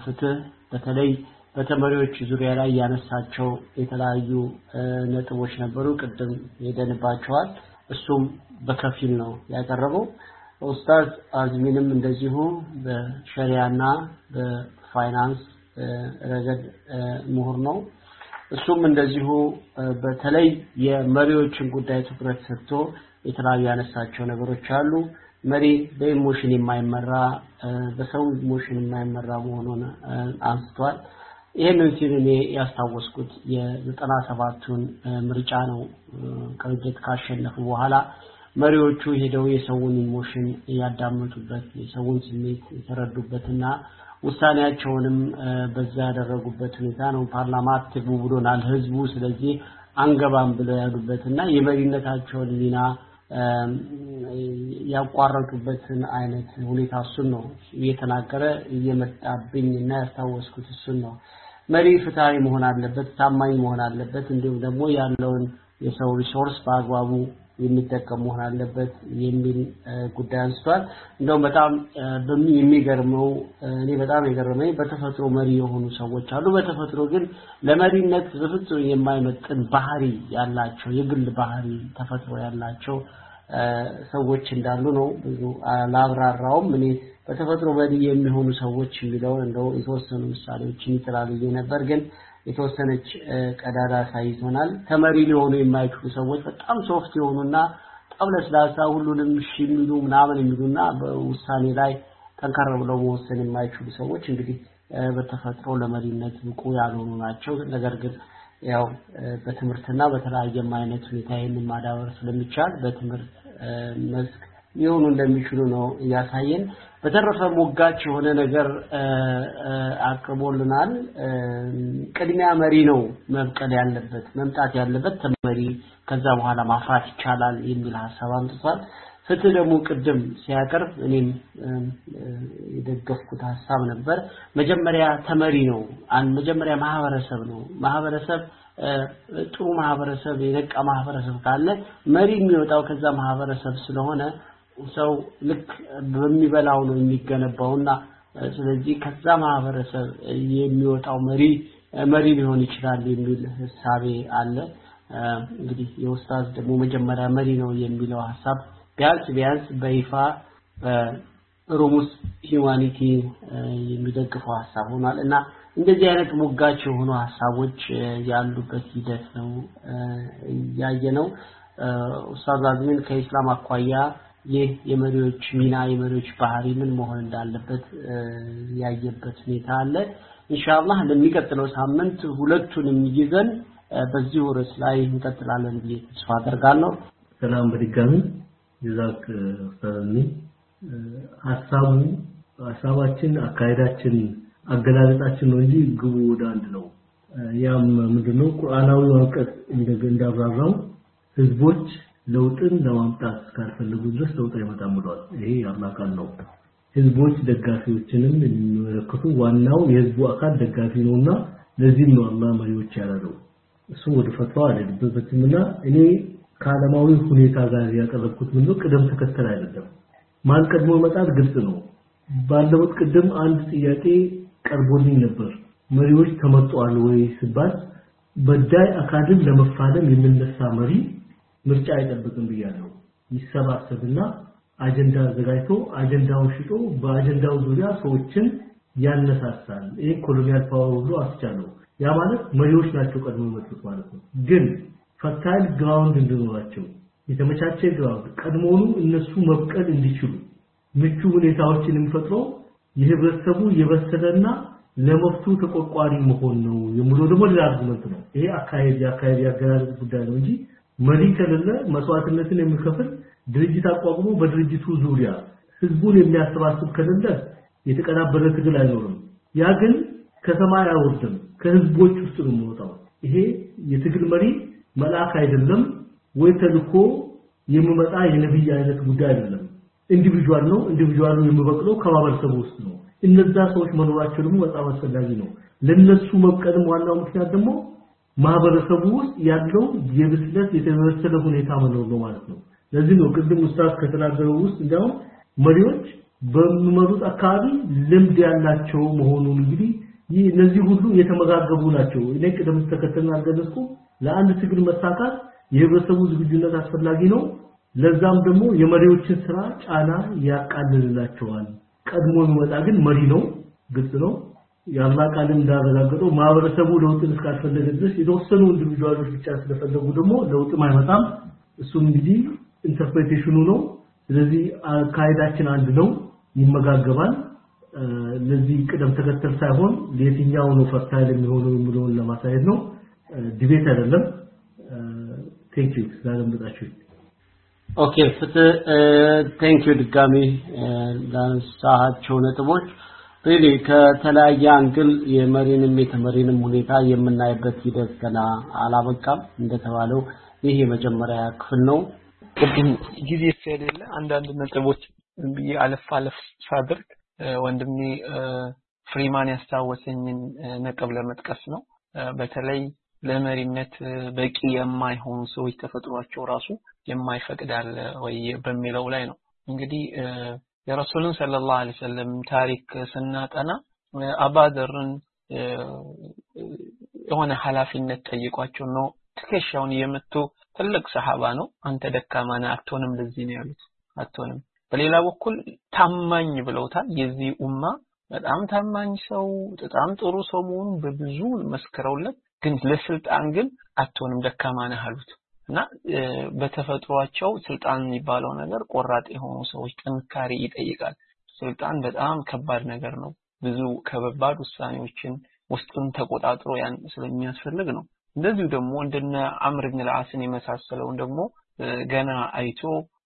ፍትህ በተለይ በተመሪዎች ዙሪያ ላይ ያነሳቸው የተለያዩ ነጥቦች ነበሩ። ቅድም ሄደንባቸዋል። እሱም በከፊል ነው ያቀረበው። ኡስታዝ አዝሚንም እንደዚሁ በሸሪያና በፋይናንስ ረገድ ምሁር ነው። እሱም እንደዚሁ በተለይ የመሪዎችን ጉዳይ ትኩረት ሰጥቶ የተለያዩ ያነሳቸው ነገሮች አሉ። መሪ በ emotion የማይመራ በሰው emotion የማይመራ መሆኑን አንስቷል። ይህንን ሲል እኔ ያስታወስኩት የዘጠና ሰባቱን ምርጫ ነው። ቅንጅት ካሸነፉ በኋላ መሪዎቹ ሄደው የሰውን ኢሞሽን ያዳመጡበት የሰውን ስሜት የተረዱበትና ውሳኔያቸውንም በዛ ያደረጉበት ሁኔታ ነው። ፓርላማ አትግቡ ብሎናል ህዝቡ፣ ስለዚህ አንገባም ብለው ያሉበትና የመሪነታቸውን ሚና ያቋረጡበትን አይነት ሁኔታ እሱን ነው እየተናገረ እየመጣብኝ እና ያስታወስኩት እሱን ነው። መሪ ፍትሃዊ መሆን አለበት፣ ታማኝ መሆን አለበት፣ እንዲሁም ደግሞ ያለውን የሰው resource በአግባቡ የሚጠቀም መሆን አለበት የሚል ጉዳይ አንስቷል። እንደውም በጣም የሚገርመው እኔ በጣም የገረመኝ በተፈጥሮ መሪ የሆኑ ሰዎች አሉ። በተፈጥሮ ግን ለመሪነት በፍጹም የማይመጥን ባህሪ ያላቸው የግል ባህሪ ተፈጥሮ ያላቸው ሰዎች እንዳሉ ነው። ብዙ አላብራራውም። እኔ በተፈጥሮ መሪ የሚሆኑ ሰዎች የሚለውን እንደው የተወሰኑ ምሳሌዎችን ይጥላል ነበር ግን የተወሰነች ቀዳዳ አሳይቶናል። ተመሪ ሊሆኑ የማይችሉ ሰዎች በጣም ሶፍት የሆኑና በጣም ለስላሳ ሁሉንም እሺ የሚሉ ምናምን የሚሉና በውሳኔ ላይ ጠንከር ብለው መወሰን የማይችሉ ሰዎች እንግዲህ በተፈጥሮ ለመሪነት ብቁ ያልሆኑ ናቸው። ነገር ግን ያው በትምህርትና በተለያየም አይነት ሁኔታ ይህንን ማዳበር ስለሚቻል በትምህርት መስክ ሊሆኑ እንደሚችሉ ነው እያሳየን። በተረፈ ሞጋች የሆነ ነገር አቅርቦልናል። ቅድሚያ መሪ ነው መብቀል ያለበት መምጣት ያለበት ተመሪ፣ ከዛ በኋላ ማፍራት ይቻላል የሚል ሀሳብ አምጥቷል። ፍትህ ደግሞ ቅድም ሲያቀርብ እኔም የደገፍኩት ሀሳብ ነበር። መጀመሪያ ተመሪ ነው፣ መጀመሪያ ማህበረሰብ ነው። ማህበረሰብ ጥሩ ማህበረሰብ፣ የነቃ ማህበረሰብ ካለ መሪ የሚወጣው ከዛ ማህበረሰብ ስለሆነ ሰው ልክ በሚበላው ነው የሚገነባውና ስለዚህ ከዛ ማህበረሰብ የሚወጣው መሪ መሪ ሊሆን ይችላል የሚል ህሳቤ አለ። እንግዲህ የኡስታዝ ደግሞ መጀመሪያ መሪ ነው የሚለው ሀሳብ ቢያንስ ቢያንስ በይፋ ውስጥ ሂዩማኒቲ የሚደግፈው ሀሳብ ሆኗል እና እንደዚህ አይነት ሞጋች የሆኑ ሀሳቦች ያሉበት ሂደት ነው ያየ ነው። ኡስታዝ አዝሚን ከኢስላም አኳያ ይህ የመሪዎች ሚና የመሪዎች ባህሪ ምን መሆን እንዳለበት ያየበት ሁኔታ አለ። ኢንሻአላህ ለሚቀጥለው ሳምንት ሁለቱንም ይዘን በዚሁ ርዕስ ላይ እንቀጥላለን ብዬ ተስፋ አደርጋለሁ። ሰላም በድጋሚ ጀዛክ ኡስታዝ ሀሳቡ ሀሳባችን አካሄዳችን አገላለጻችን ነው እንጂ ግቡ ወደ አንድ ነው። ያም ምንድነው ቁርአናዊ አንቀጽ እንዳብራራው ህዝቦች ለውጥን ለማምጣት እስካልፈለጉ ድረስ ለውጥ አይመጣም ብሏል። ይሄ የአላህ ቃል ነው። ህዝቦች ደጋፊዎችንም የሚመለከቱ ዋናው የህዝቡ አካል ደጋፊ ነውና ለዚህም ነው አላህ መሪዎች ያለው። እሱ ወደ ፈትዋ አልሄድበትምና እኔ ከዓለማዊ ሁኔታ ጋር ያቀረብኩት ምንድነው ቅደም ተከተል አይደለም። ማን ቀድሞ መጣት ግልጽ ነው። ባለፉት ቅድም አንድ ጥያቄ ቀርቦልኝ ነበር። መሪዎች ተመርጠዋል ወይ ሲባል በዳይ አካልን ለመፋለም የሚነሳ መሪ ምርጫ አይጠብቅም ብያለሁ። ይሰባሰብና አጀንዳ አዘጋጅቶ አጀንዳውን ሽጦ በአጀንዳው ዙሪያ ሰዎችን ያነሳሳል። ይሄ colonial power ሁሉ አስቻለው። ያ ማለት መሪዎች ናቸው ቀድሞ የመጡት ማለት ነው። ግን fertile ground እንዲኖራቸው የተመቻቸ ground ቀድሞውኑ እነሱ መብቀል እንዲችሉ ምቹ ሁኔታዎችን የሚፈጥረው የህብረተሰቡ የበሰለና ለመብቱ ተቆርቋሪ መሆን ነው የሚለው ደግሞ ሌላ argument ነው። ይሄ አካሄድ የአካሄድ ያገላለጽ ጉዳይ ነው እንጂ መሪ ከሌለ መስዋዕትነትን የሚከፍል ድርጅት አቋቁሞ በድርጅቱ ዙሪያ ህዝቡን የሚያሰባስብ ከሌለ የተቀናበረ ትግል አይኖርም። ያ ግን ከሰማይ አይወርድም፣ ከህዝቦች ውስጥ ነው የሚወጣው። ይሄ የትግል መሪ መልአክ አይደለም ወይ ተልኮ የሚመጣ የነብይ አይነት ጉዳይ አይደለም። individual ነው። individual ኡ የሚበቅለው ከማህበረሰቡ ውስጥ ነው። እነዛ ሰዎች መኖራቸው ደግሞ በጣም አስፈላጊ ነው። ለነሱ መብቀልም ዋናው ምክንያት ደግሞ ማህበረሰቡ ውስጥ ያለው የብስለት የተመሰለ ሁኔታ መኖር ነው ማለት ነው። ለዚህ ነው ቅድም ኡስታዝ ከተናገረው ውስጥ እንዲያውም መሪዎች በሚመሩት አካባቢ ልምድ ያላቸው መሆኑን እንግዲህ እነዚህ ሁሉ የተመጋገቡ ናቸው። እኔ ቅደም ተከተልን አልገለጽኩም። ለአንድ ትግል መሳካት የህብረተሰቡ ዝግጁነት አስፈላጊ ነው። ለዛም ደግሞ የመሪዎችን ስራ ጫና ያቃልልላቸዋል። ቀድሞ የሚመጣ ግን መሪ ነው፣ ግልጽ ነው። የአላህ ቃልም እንዳረጋገጠው ማህበረሰቡ ለውጥን እስካልፈለገ ድረስ የተወሰኑ ኢንዲቪጁዋሎች ብቻ ስለፈለጉ ደግሞ ለውጥም አይመጣም። እሱም እንግዲህ interpretation ኑ ነው። ስለዚህ አካሄዳችን አንድ ነው፣ ይመጋገባል። ለዚህ ቅደም ተከተል ሳይሆን ለየትኛው ነው fertile የሚሆነው የሚለውን ለማሳየት ነው። debate አይደለም። thank you ስላደመጣችሁ። okay ፍትህ thank you ድጋሚ ላነሳቸው ነጥቦች really ከተለያየ angle የመሪንም የተመሪንም ሁኔታ የምናይበት ሂደት ገና አላበቃም። እንደተባለው ይህ የመጀመሪያ ክፍል ነው። ቅድም ጊዜ ስለሌለ አንዳንድ ነጥቦች ብዬ አለፍ አለፍ ሳድርግ ወንድሜ ፍሪማን ያስታወሰኝን ነጥብ ለመጥቀስ ነው። በተለይ ለመሪነት በቂ የማይሆኑ ሰዎች ተፈጥሯቸው ራሱ የማይፈቅድ አለ ወይ በሚለው ላይ ነው። እንግዲህ የረሱልን ሰለላሁ ዐለይሂ ወሰለም ታሪክ ስናጠና አባደርን የሆነ ኃላፊነት ጠይቋቸው ነው ትከሻውን የመቱ ትልቅ ሰሃባ ነው። አንተ ደካማ ነህ አትሆንም፣ ለዚህ ነው ያሉት። አትሆንም። በሌላ በኩል ታማኝ ብለውታል። የዚህ ኡማ በጣም ታማኝ ሰው፣ በጣም ጥሩ ሰው መሆኑን በብዙ መስክረውለት፣ ግን ለስልጣን ግን አትሆንም፣ ደካማ ነህ አሉት። እና በተፈጥሯቸው ስልጣን የሚባለው ነገር ቆራጥ የሆኑ ሰዎች ጥንካሬ ይጠይቃል። ስልጣን በጣም ከባድ ነገር ነው። ብዙ ከባድ ውሳኔዎችን ውስጡን ተቆጣጥሮ ያን ስለሚያስፈልግ ነው። እንደዚሁ ደግሞ እንደነ አምር ብን ልዓስን የመሳሰለውን ደግሞ ገና አይቶ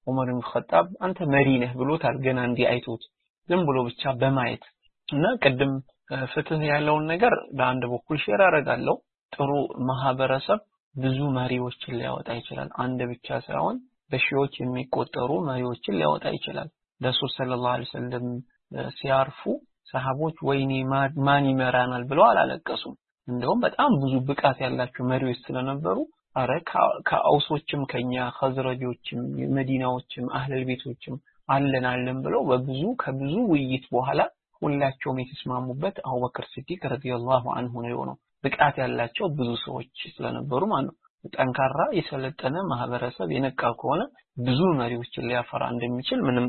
ዑመር ብን ኸጣብ አንተ መሪ ነህ ብሎታል። ገና እንዲህ አይቶት ዝም ብሎ ብቻ በማየት እና ቅድም ፍትህ ያለውን ነገር በአንድ በኩል share አደርጋለሁ። ጥሩ ማህበረሰብ ብዙ መሪዎችን ሊያወጣ ይችላል። አንድ ብቻ ሳይሆን በሺዎች የሚቆጠሩ መሪዎችን ሊያወጣ ይችላል። ረሱል ሰለላሁ ዐለይሂ ወሰለም ሲያርፉ ሰሃቦች ወይኔ ማን ይመራናል ብለው አላለቀሱም። እንደውም በጣም ብዙ ብቃት ያላቸው መሪዎች ስለነበሩ አረ ከአውሶችም ከኛ ከዝረጆችም መዲናዎችም አህለል ቤቶችም አለን አለን ብለው በብዙ ከብዙ ውይይት በኋላ ሁላቸውም የተስማሙበት አቡበክር ሲዲቅ ረዲየላሁ አንሁ ነው የሆነው። ብቃት ያላቸው ብዙ ሰዎች ስለነበሩ ማለት ነው። ጠንካራ የሰለጠነ ማህበረሰብ የነቃ ከሆነ ብዙ መሪዎችን ሊያፈራ እንደሚችል ምንም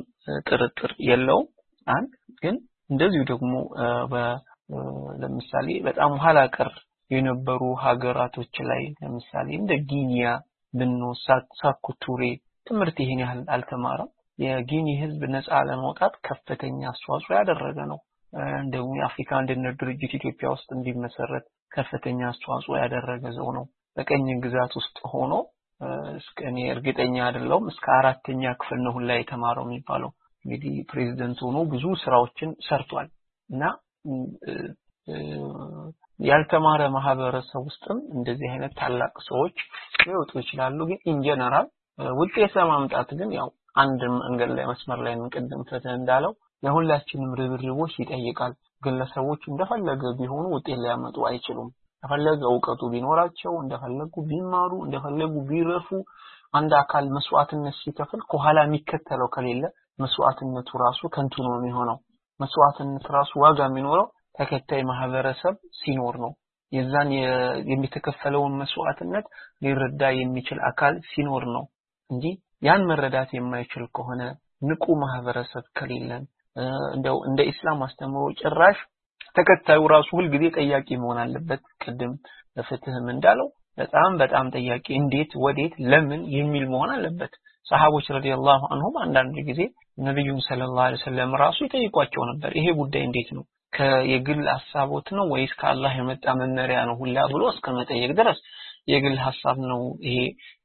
ጥርጥር የለውም። አንድ ግን እንደዚሁ ደግሞ ለምሳሌ በጣም ኋላ ቀር የነበሩ ሀገራቶች ላይ ለምሳሌ እንደ ጊኒያ ብንወስድ ሳኩቱሬ ትምህርት ይሄን ያህል አልተማረም። የጊኒ ህዝብ ነፃ ለመውጣት ከፍተኛ አስተዋጽኦ ያደረገ ነው። እንደውም የአፍሪካ አንድነት ድርጅት ኢትዮጵያ ውስጥ እንዲመሰረት ከፍተኛ አስተዋጽኦ ያደረገ ሰው ነው። በቀኝ ግዛት ውስጥ ሆኖ እኔ እርግጠኛ አይደለሁም እስከ አራተኛ ክፍል ነው ሁላ የተማረው የሚባለው። እንግዲህ ፕሬዚደንት ሆኖ ብዙ ስራዎችን ሰርቷል እና ያልተማረ ማህበረሰብ ውስጥም እንደዚህ አይነት ታላቅ ሰዎች ሊወጡ ይችላሉ። ግን ኢንጀነራል ውጤት ለማምጣት ግን ያው አንድ መንገድ ላይ መስመር ላይ ቅድም ፍትህ እንዳለው የሁላችንም ርብርቦች ይጠይቃል። ግለሰቦች እንደፈለገ ቢሆኑ ውጤት ሊያመጡ አይችሉም። እንደፈለገ እውቀቱ ቢኖራቸው፣ እንደፈለጉ ቢማሩ፣ እንደፈለጉ ቢረፉ አንድ አካል መስዋዕትነት ሲከፍል ከኋላ የሚከተለው ከሌለ መስዋዕትነቱ ራሱ ከንቱ ነው የሚሆነው። መስዋዕትነት ራሱ ዋጋ የሚኖረው ተከታይ ማህበረሰብ ሲኖር ነው። የዛን የሚተከፈለውን መስዋዕትነት ሊረዳ የሚችል አካል ሲኖር ነው እንጂ ያን መረዳት የማይችል ከሆነ ንቁ ማህበረሰብ ከሌለን እንደው እንደ ኢስላም አስተምሮ ጭራሽ ተከታዩ ራሱ ሁልጊዜ ጠያቂ መሆን አለበት። ቅድም በፍትህም እንዳለው በጣም በጣም ጠያቂ እንዴት፣ ወዴት፣ ለምን የሚል መሆን አለበት። ሰሃቦች ረዲየላሁ አንሁም አንዳንድ ጊዜ ነብዩን ሰለላሁ ዐለይሂ ወሰለም ራሱ ይጠይቋቸው ነበር። ይሄ ጉዳይ እንዴት ነው ከየግል ሀሳቦት ነው ወይስ ከአላህ የመጣ መመሪያ ነው ሁላ ብሎ እስከ መጠየቅ ድረስ የግል ሀሳብ ነው ይሄ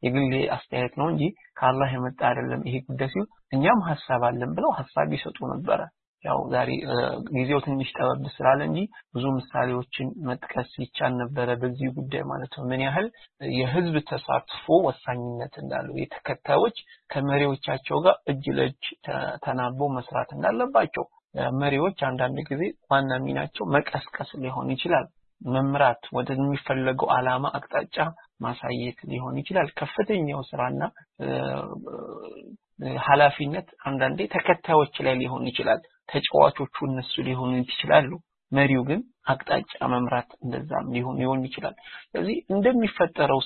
የግል አስተያየት ነው እንጂ ከአላህ የመጣ አይደለም ይሄ ጉዳይ ሲሆን እኛም ሀሳብ አለን ብለው ሀሳብ ይሰጡ ነበረ። ያው ዛሬ ጊዜው ትንሽ ጠበብ ስላለ እንጂ ብዙ ምሳሌዎችን መጥቀስ ይቻል ነበረ በዚህ ጉዳይ ማለት ነው። ምን ያህል የህዝብ ተሳትፎ ወሳኝነት እንዳለው የተከታዮች ከመሪዎቻቸው ጋር እጅ ለእጅ ተናበው መስራት እንዳለባቸው መሪዎች አንዳንድ ጊዜ ዋና ሚናቸው መቀስቀስ ሊሆን ይችላል። መምራት ወደሚፈለገው ዓላማ አቅጣጫ ማሳየት ሊሆን ይችላል። ከፍተኛው ስራና ኃላፊነት አንዳንዴ ተከታዮች ላይ ሊሆን ይችላል። ተጫዋቾቹ እነሱ ሊሆኑ ይችላሉ። መሪው ግን አቅጣጫ መምራት እንደዛም ሊሆን ሊሆን ይችላል። ስለዚህ እንደሚፈጠረው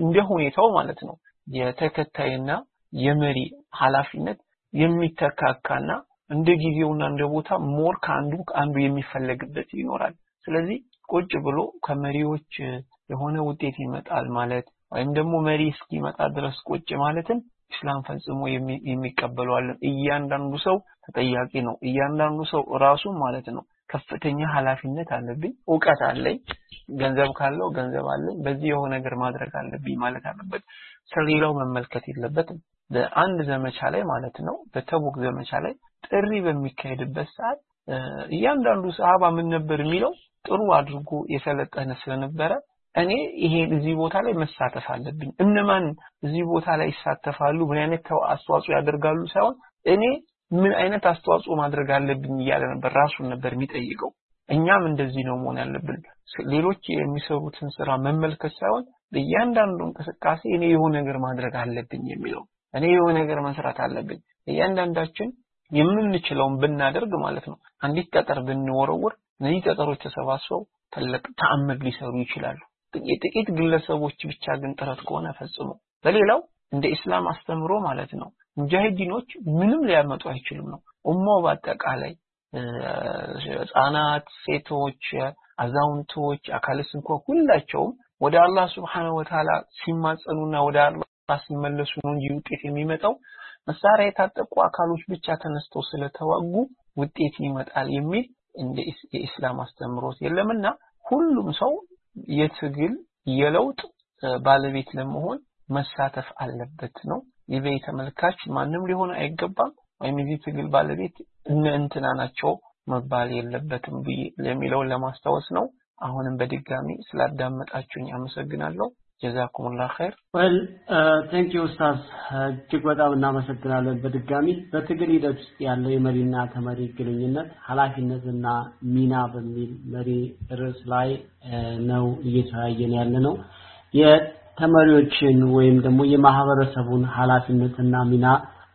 እንደ ሁኔታው ማለት ነው የተከታይና የመሪ ኃላፊነት የሚተካካና እንደ ጊዜውና እንደ ቦታ more ከአንዱ ከአንዱ የሚፈለግበት ይኖራል። ስለዚህ ቁጭ ብሎ ከመሪዎች የሆነ ውጤት ይመጣል ማለት ወይም ደግሞ መሪ እስኪመጣ ድረስ ቁጭ ማለትን ኢስላም ፈጽሞ የለም። እያንዳንዱ ሰው ተጠያቂ ነው። እያንዳንዱ ሰው ራሱ ማለት ነው ከፍተኛ ኃላፊነት አለብኝ፣ እውቀት አለኝ፣ ገንዘብ ካለው ገንዘብ አለኝ፣ በዚህ የሆነ ነገር ማድረግ አለብኝ ማለት አለበት። ስለሌላው መመልከት የለበትም። በአንድ ዘመቻ ላይ ማለት ነው በተቡክ ዘመቻ ላይ ጥሪ በሚካሄድበት ሰዓት እያንዳንዱ ሰሃባ ምን ነበር የሚለው? ጥሩ አድርጎ የሰለጠነ ስለነበረ እኔ ይሄን እዚህ ቦታ ላይ መሳተፍ አለብኝ። እነማን እዚህ ቦታ ላይ ይሳተፋሉ? ምን አይነት አስተዋጽኦ ያደርጋሉ? ሳይሆን እኔ ምን አይነት አስተዋጽኦ ማድረግ አለብኝ እያለ ነበር ራሱን ነበር የሚጠይቀው። እኛም እንደዚህ ነው መሆን ያለብን። ሌሎች የሚሰሩትን ስራ መመልከት ሳይሆን በእያንዳንዱ እንቅስቃሴ እኔ የሆነ ነገር ማድረግ አለብኝ የሚለው እኔ የሆነ ነገር መስራት አለብኝ። እያንዳንዳችን የምንችለውን ብናደርግ ማለት ነው። አንዲት ጠጠር ብንወረውር እነዚህ ጠጠሮች ተሰባስበው ትልቅ ተአምር ሊሰሩ ይችላሉ። የጥቂት ግለሰቦች ብቻ ግን ጥረት ከሆነ ፈጽሞ። በሌላው እንደ ኢስላም አስተምሮ ማለት ነው ሙጃሂዲኖች ምንም ሊያመጡ አይችሉም ነው። ኡማው በአጠቃላይ ህጻናት ሴቶች አዛውንቶች አካለ ስንኩላ ሁላቸውም ወደ አላህ Wa Ta'ala ሲማጸኑና ወደ አላህ ሲመለሱ ነው እንጂ ውጤት የሚመጣው መሳሪያ የታጠቁ አካሎች ብቻ ተነስተው ስለተዋጉ ውጤት ይመጣል የሚል እንደ የኢስላም አስተምሮት የለምና ሁሉም ሰው የትግል የለውጥ ባለቤት ለመሆን መሳተፍ አለበት ነው። የበይ ተመልካች ማንም ሊሆን አይገባም። ወይም የዚህ ትግል ባለቤት እነ እንትና ናቸው መባል የለበትም ብዬ ለሚለውን ለማስታወስ ነው። አሁንም በድጋሚ ስላዳመጣችሁኝ አመሰግናለሁ جزاكم الله خير። ወል thank you ኡስታዝ እጅግ በጣም እናመሰግናለን በድጋሚ። በትግል ሂደት ውስጥ ያለው የመሪና ተመሪ ግንኙነት ኃላፊነትና ሚና በሚል መሪ ርዕስ ላይ ነው እየተወያየን ያለ ነው የተመሪዎችን ወይም ደግሞ የማህበረሰቡን ኃላፊነትና ሚና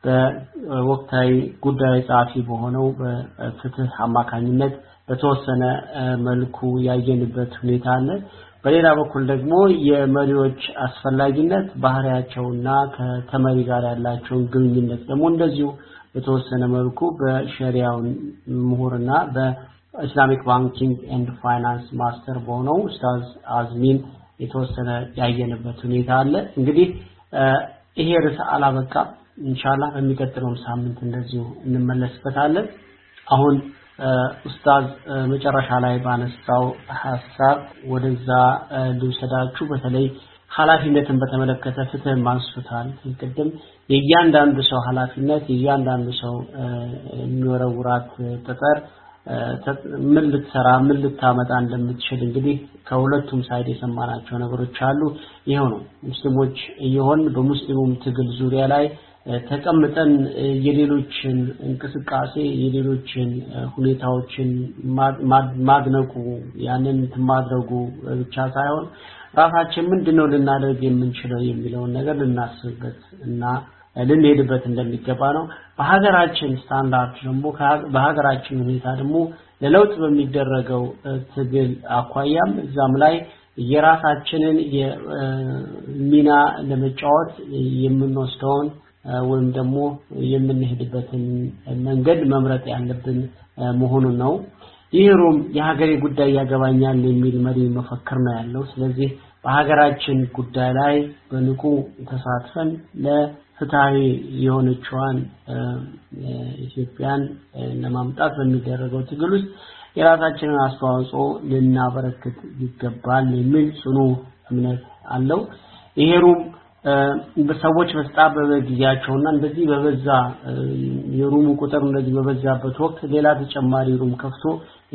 በወቅታዊ ጉዳይ ጸሐፊ በሆነው በፍትህ አማካኝነት በተወሰነ መልኩ ያየንበት ሁኔታ አለ በሌላ በኩል ደግሞ የመሪዎች አስፈላጊነት ባህሪያቸውና ከተመሪ ጋር ያላቸውን ግንኙነት ደግሞ እንደዚሁ በተወሰነ መልኩ በሸሪዓው ምሁርና በ Islamic banking and finance master በሆነው ኡስታዝ አዝሚን የተወሰነ ያየንበት ሁኔታ አለ። እንግዲህ ይሄ ርዕስ አላበቃም። ኢንሻአላህ በሚቀጥለውም ሳምንት እንደዚሁ እንመለስበታለን። አሁን ኡስታዝ መጨረሻ ላይ ባነሳው ሐሳብ ወደዛ ልውሰዳችሁ። በተለይ ኃላፊነትን በተመለከተ ፍትህን ማንስቶታል ቅድም የእያንዳንዱ ሰው ኃላፊነት የእያንዳንዱ ሰው የሚወረውራት ጠጠር ምን ልትሰራ ምን ልታመጣ እንደምትችል እንግዲህ ከሁለቱም side የሰማናቸው ነገሮች አሉ። ይኸው ነው። ሙስሊሞች እየሆን በሙስሊሙም ትግል ዙሪያ ላይ ተቀምጠን የሌሎችን እንቅስቃሴ የሌሎችን ሁኔታዎችን ማድነቁ ያንን ማድረጉ ብቻ ሳይሆን ራሳችን ምንድነው ልናደርግ የምንችለው የሚለውን ነገር ልናስብበት እና ልንሄድበት እንደሚገባ ነው። በሀገራችን ስታንዳርድ ደግሞ በሀገራችን ሁኔታ ደግሞ ለለውጥ በሚደረገው ትግል አኳያም እዛም ላይ የራሳችንን ሚና ለመጫወት የምንወስደውን ወይም ደግሞ የምንሄድበትን መንገድ መምረጥ ያለብን መሆኑን ነው። ይህ ሩም የሀገሬ ጉዳይ ያገባኛል የሚል መሪ መፈክር ነው ያለው። ስለዚህ በሀገራችን ጉዳይ ላይ በንቁ ተሳትፈን ለፍትሃዊ የሆነችዋን ኢትዮጵያን ለማምጣት በሚደረገው ትግል ውስጥ የራሳችንን አስተዋጽኦ ልናበረክት ይገባል የሚል ጽኑ እምነት አለው። ይሄ room በሰዎች በተጣበበ ጊዜያቸውና እንደዚህ በበዛ የ room ኡ ቁጥር እንደዚህ በበዛበት ወቅት ሌላ ተጨማሪ room ከፍቶ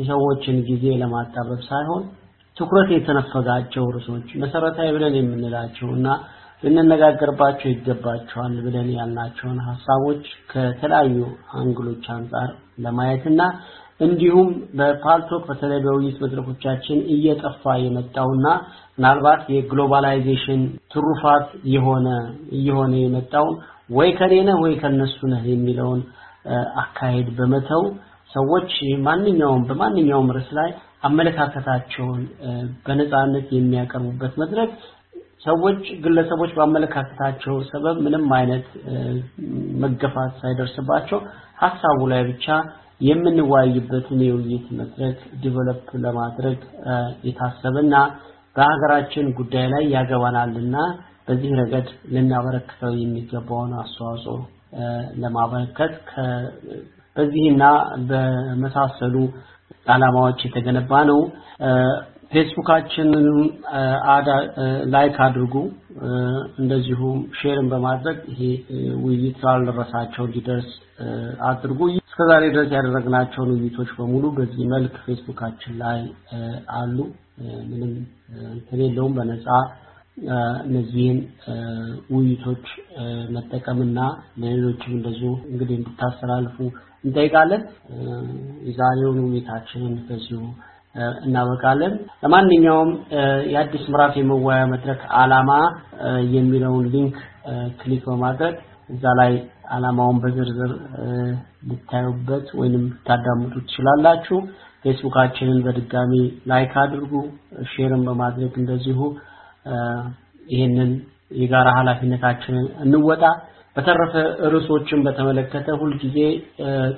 የሰዎችን ጊዜ ለማጣበብ ሳይሆን ትኩረት የተነፈጋቸው ርዕሶች መሰረታዊ ብለን የምንላቸው እና ልንነጋገርባቸው ይገባቸዋል ብለን ያልናቸውን ሀሳቦች ከተለያዩ angle ኦች አንጻር ለማየትና እንዲሁም በፓልቶክ በተለይ በውይይት መድረኮቻችን እየጠፋ የመጣውና ምናልባት የ globalization ትሩፋት የሆነ እየሆነ የመጣውን ወይ ከኔ ነህ ወይ ከነሱ ነህ የሚለውን አካሄድ በመተው ሰዎች ማንኛውም በማንኛውም ርዕስ ላይ አመለካከታቸውን በነፃነት የሚያቀርቡበት መድረክ ሰዎች ግለሰቦች በአመለካከታቸው ሰበብ ምንም አይነት መገፋት ሳይደርስባቸው ሀሳቡ ላይ ብቻ የምንወያይበትን የውይይት መድረክ ዲቨሎፕ ለማድረግ የታሰበና በሀገራችን ጉዳይ ላይ ያገባናልና በዚህ ረገድ ልናበረክተው የሚገባውን አስተዋጽኦ ለማበረከት በዚህና በመሳሰሉ ዓላማዎች የተገነባ ነው ፌስቡካችንን like አድርጉ እንደዚሁም share ን በማድረግ ይሄ ውይይት ላልደረሳቸው እንዲደርስ አድርጉ እስከዛሬ ድረስ ያደረግናቸውን ውይይቶች በሙሉ በዚህ መልክ ፌስቡካችን ላይ አሉ። ምንም እንትን በነፃ እነዚህን ውይይቶች መጠቀምና ለሌሎችም እንደዚሁ እንግዲህ እንድታስተላልፉ እንጠይቃለን። የዛሬውን ውይይታችንን በዚሁ እናበቃለን። ለማንኛውም የአዲስ ምዕራፍ የመወያያ መድረክ ዓላማ የሚለውን link click በማድረግ እዛ ላይ ዓላማውን በዝርዝር ልታዩበት ወይንም ልታዳምጡ ትችላላችሁ። ፌስቡካችንን በድጋሚ like አድርጉ፣ share ን በማድረግ እንደዚሁ ይህንን የጋራ ኃላፊነታችንን እንወጣ። በተረፈ ርዕሶችን በተመለከተ ሁልጊዜ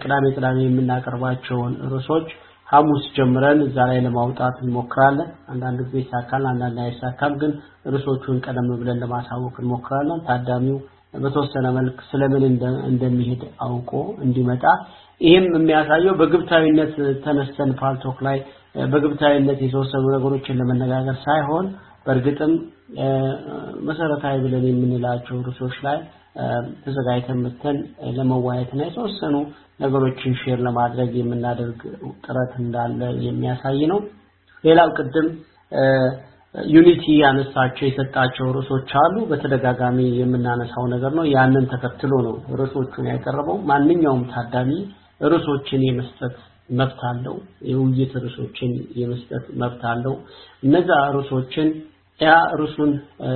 ቅዳሜ ቅዳሜ የምናቀርባቸውን ርዕሶች ሐሙስ ጀምረን እዛ ላይ ለማውጣት እንሞክራለን። አንዳንድ ጊዜ ይሳካል፣ አንዳንድ አይሳካም። ግን ርዕሶቹን ቀደም ብለን ለማሳወቅ እንሞክራለን። ታዳሚው በተወሰነ መልክ ስለምን እንደሚሄድ አውቆ እንዲመጣ ይህም የሚያሳየው በግብታዊነት ተነስተን ፓልቶክ ላይ በግብታዊነት የተወሰኑ ነገሮችን ለመነጋገር ሳይሆን በእርግጥም መሰረታዊ ብለን የምንላቸው ርዕሶች ላይ ተዘጋጅተን መጥተን ለመወያየትና የተወሰኑ ነገሮችን share ለማድረግ የምናደርግ ጥረት እንዳለ የሚያሳይ ነው። ሌላው ቅድም ዩኒቲ ያነሳቸው የሰጣቸው ርዕሶች አሉ። በተደጋጋሚ የምናነሳው ነገር ነው። ያንን ተከትሎ ነው ርዕሶቹን ያቀረበው። ማንኛውም ታዳሚ ርዕሶችን የመስጠት መብት አለው። የውይይት ርዕሶችን የመስጠት መብት አለው። እነዛ ርዕሶችን ያ ርዕሱን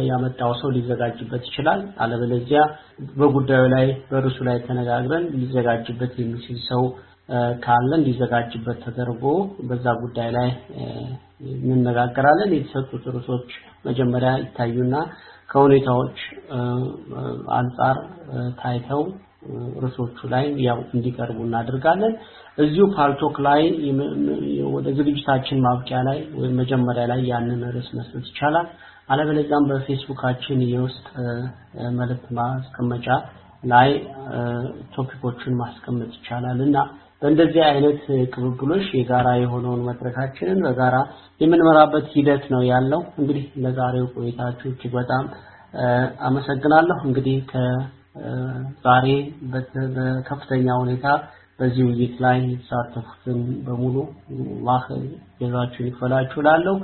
ያመጣው ሰው ሊዘጋጅበት ይችላል። አለበለዚያ በጉዳዩ ላይ በርዕሱ ላይ ተነጋግረን ሊዘጋጅበት የሚችል ሰው ካለ እንዲዘጋጅበት ተደርጎ በዛ ጉዳይ ላይ እንነጋገራለን። የተሰጡት ርዕሶች መጀመሪያ ይታዩና ከሁኔታዎች አንጻር ታይተው ርዕሶቹ ላይ ያው እንዲቀርቡ እናደርጋለን። እዚሁ ፓልቶክ ላይ ወደ ዝግጅታችን ማብቂያ ላይ ወይም መጀመሪያ ላይ ያንን ርዕስ መስጠት ይቻላል። አለበለዚያም በፌስቡካችን የውስጥ መልእክት ማስቀመጫ ላይ ቶፒኮችን ማስቀመጥ ይቻላል እና በእንደዚህ አይነት ቅብብሎች የጋራ የሆነውን መድረካችንን በጋራ የምንመራበት ሂደት ነው ያለው። እንግዲህ ለዛሬው ቆይታችሁ እጅግ በጣም አመሰግናለሁ። እንግዲህ ከዛሬ በከፍተኛ ሁኔታ በዚህ ውይይት ላይ የተሳተፉትን በሙሉ አላህ ጀዛችሁን ይክፈላችሁ እላለሁ።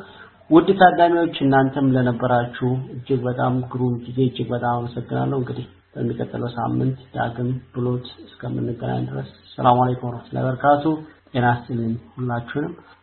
ውድ ታዳሚዎች እናንተም ለነበራችሁ እጅግ በጣም ግሩም ጊዜ እጅግ በጣም አመሰግናለሁ። እንግዲህ በሚቀጥለው ሳምንት ዳግም ብሎት እስከምንገናኝ ድረስ ሰላም አለይኩም ወራህመቱላሂ ወበረካቱ። ጤና ይስጥልኝ ሁላችሁንም።